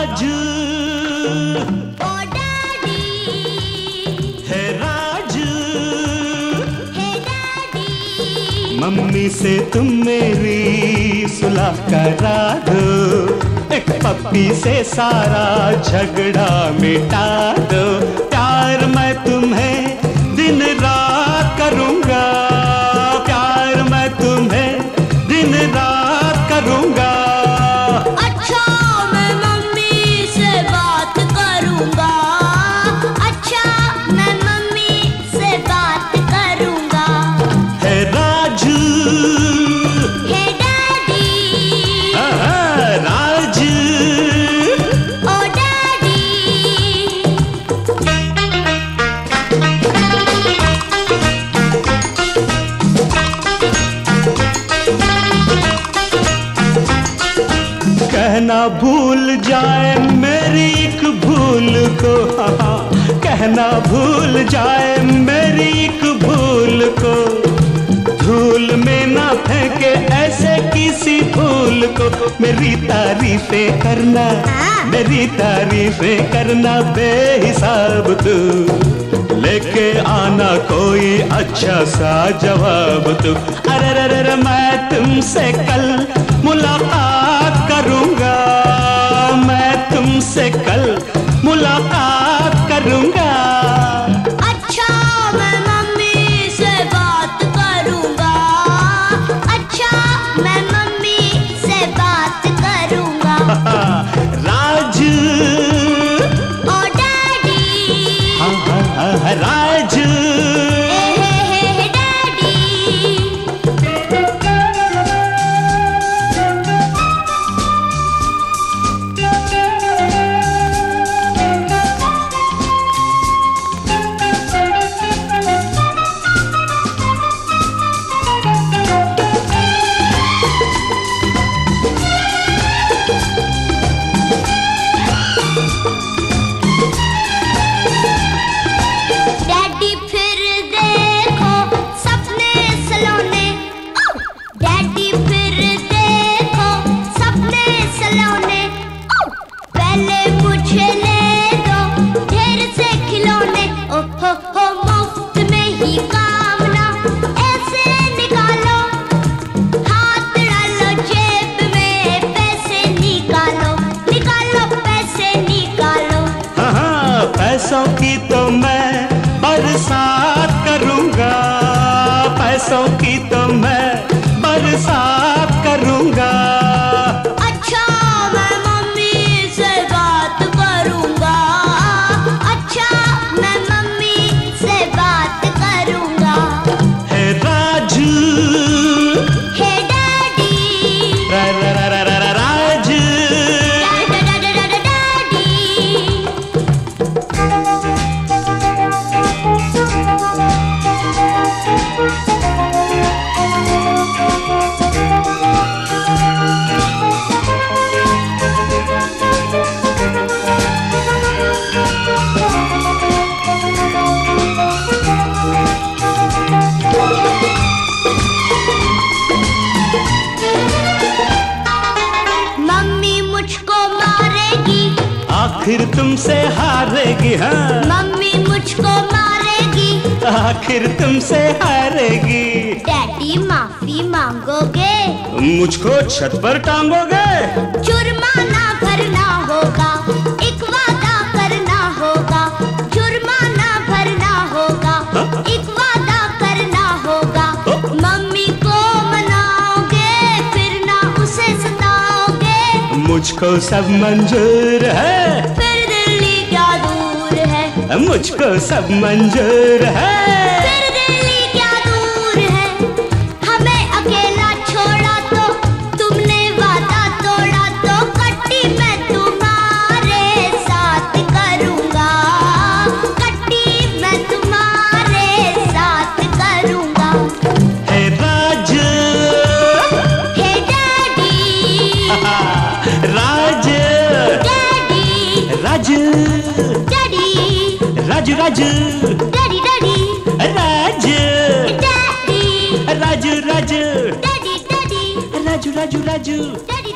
राजू। ओ daddy है राजू। हे daddy mummy से तुम मेरी सुलह करा दो एक पप्पी से सारा झगड़ा मिटा दो। प्यार मैं तुम्हें दिन रात करूँगा। प्यार मैं तुम्हें दिन रात करूँगा। कहना भूल जाए मेरी एक भूल को। हाँ, कहना भूल जाए मेरी एक भूल को। धूल में ना फेंके ऐसे किसी भूल को। मेरी तारीफें करना मेरी तारीफें करना बेहिसाब तू। लेके आना कोई अच्छा सा जवाब तू। अरे मैं तुमसे कल मुलाकात ಸೋಕಿತೋ आखिर तुमसे हारेगी हाँ। मम्मी मुझको मारेगी। आखिर तुमसे हारेगी। डैडी माफ़ी मांगोगे। मुझको छत पर टांगोगे। जुर्माना भरना होगा। एक वादा करना होगा। जुर्माना भरना होगा। एक वादा करना होगा। मम्मी को मनाओगे फिर ना उसे सताओगे। मुझको सब मंजूर है। मुझको सब मंजूर है। Raju Raju. Daddy daddy. Raju. Daddy. Raju Raju. Daddy daddy. Raju Raju Raju. Daddy